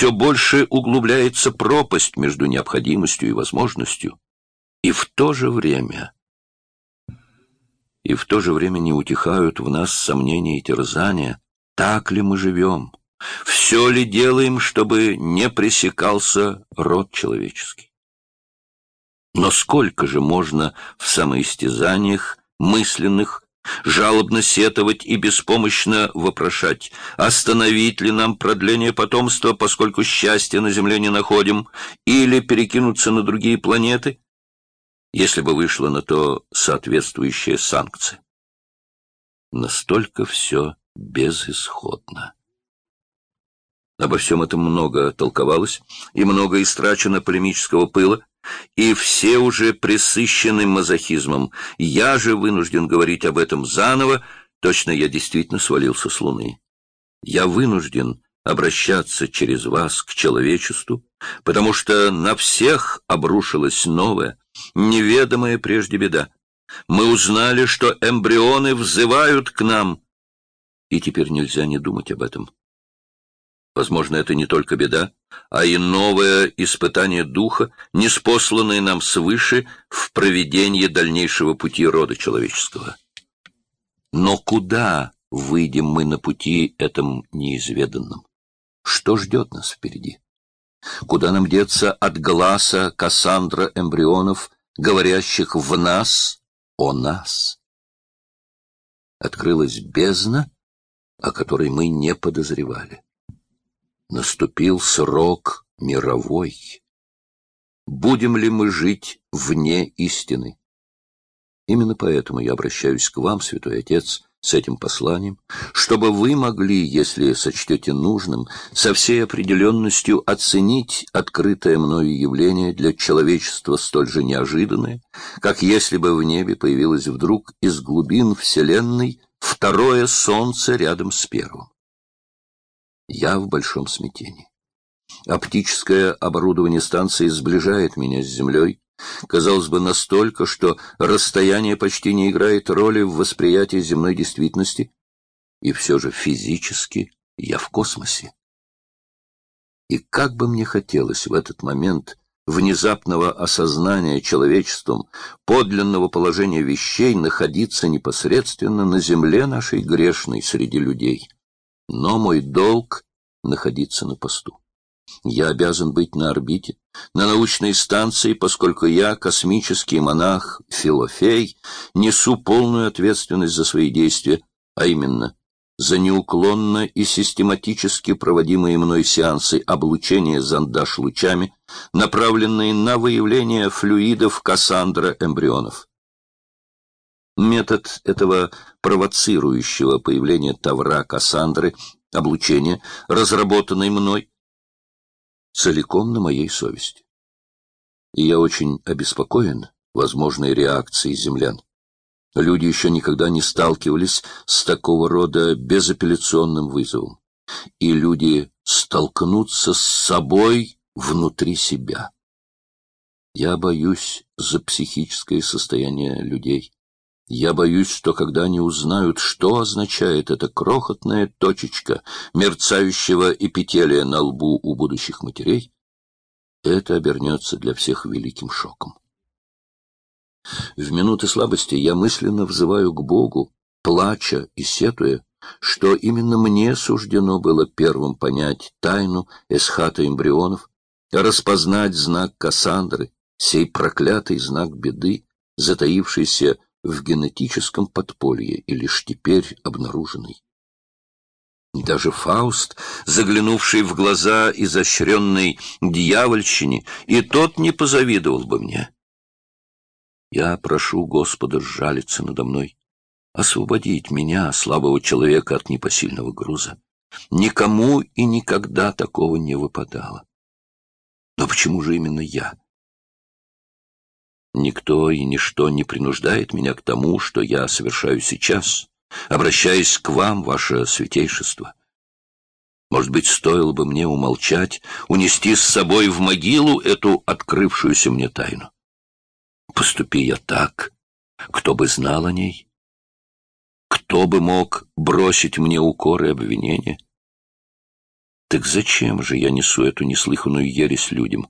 все больше углубляется пропасть между необходимостью и возможностью. И в то же время... И в то же время не утихают в нас сомнения и терзания, так ли мы живем, все ли делаем, чтобы не пресекался род человеческий. Но сколько же можно в самоистязаниях мысленных жалобно сетовать и беспомощно вопрошать, остановить ли нам продление потомства, поскольку счастья на Земле не находим, или перекинуться на другие планеты, если бы вышла на то соответствующая санкция. Настолько все безысходно. Обо всем этом много толковалось, и много истрачено полемического пыла, и все уже пресыщены мазохизмом. Я же вынужден говорить об этом заново, точно я действительно свалился с луны. Я вынужден обращаться через вас к человечеству, потому что на всех обрушилась новая, неведомая прежде беда. Мы узнали, что эмбрионы взывают к нам, и теперь нельзя не думать об этом. Возможно, это не только беда, а и новое испытание духа, неспосланное нам свыше в проведении дальнейшего пути рода человеческого. Но куда выйдем мы на пути этом неизведанном? Что ждет нас впереди? Куда нам деться от глаза Кассандра эмбрионов, говорящих в нас о нас? Открылась бездна, о которой мы не подозревали наступил срок мировой. Будем ли мы жить вне истины? Именно поэтому я обращаюсь к вам, Святой Отец, с этим посланием, чтобы вы могли, если сочтете нужным, со всей определенностью оценить открытое мною явление для человечества столь же неожиданное, как если бы в небе появилось вдруг из глубин Вселенной второе солнце рядом с первым. Я в большом смятении. Оптическое оборудование станции сближает меня с Землей, казалось бы, настолько, что расстояние почти не играет роли в восприятии земной действительности, и все же физически я в космосе. И как бы мне хотелось в этот момент внезапного осознания человечеством подлинного положения вещей находиться непосредственно на земле нашей грешной среди людей но мой долг — находиться на посту. Я обязан быть на орбите, на научной станции, поскольку я, космический монах Филофей, несу полную ответственность за свои действия, а именно за неуклонно и систематически проводимые мной сеансы облучения зондаж лучами, направленные на выявление флюидов Кассандра эмбрионов. Метод этого провоцирующего появления Тавра Кассандры, облучения, разработанный мной, целиком на моей совести. И я очень обеспокоен возможной реакцией землян. Люди еще никогда не сталкивались с такого рода безапелляционным вызовом. И люди столкнутся с собой внутри себя. Я боюсь за психическое состояние людей. Я боюсь, что когда они узнают, что означает эта крохотная точечка мерцающего эпителия на лбу у будущих матерей, это обернется для всех великим шоком. В минуты слабости я мысленно взываю к Богу, плача и сетуя, что именно мне суждено было первым понять тайну эсхата эмбрионов, распознать знак Кассандры, сей проклятый знак беды, затаившийся в генетическом подполье и лишь теперь обнаруженный. Даже Фауст, заглянувший в глаза изощренной дьявольщине, и тот не позавидовал бы мне. Я прошу Господа сжалиться надо мной, освободить меня, слабого человека, от непосильного груза. Никому и никогда такого не выпадало. Но почему же именно я? Никто и ничто не принуждает меня к тому, что я совершаю сейчас, обращаясь к вам, ваше святейшество. Может быть, стоило бы мне умолчать, унести с собой в могилу эту открывшуюся мне тайну. Поступи я так, кто бы знал о ней? Кто бы мог бросить мне укоры и обвинения? Так зачем же я несу эту неслыханную ересь людям?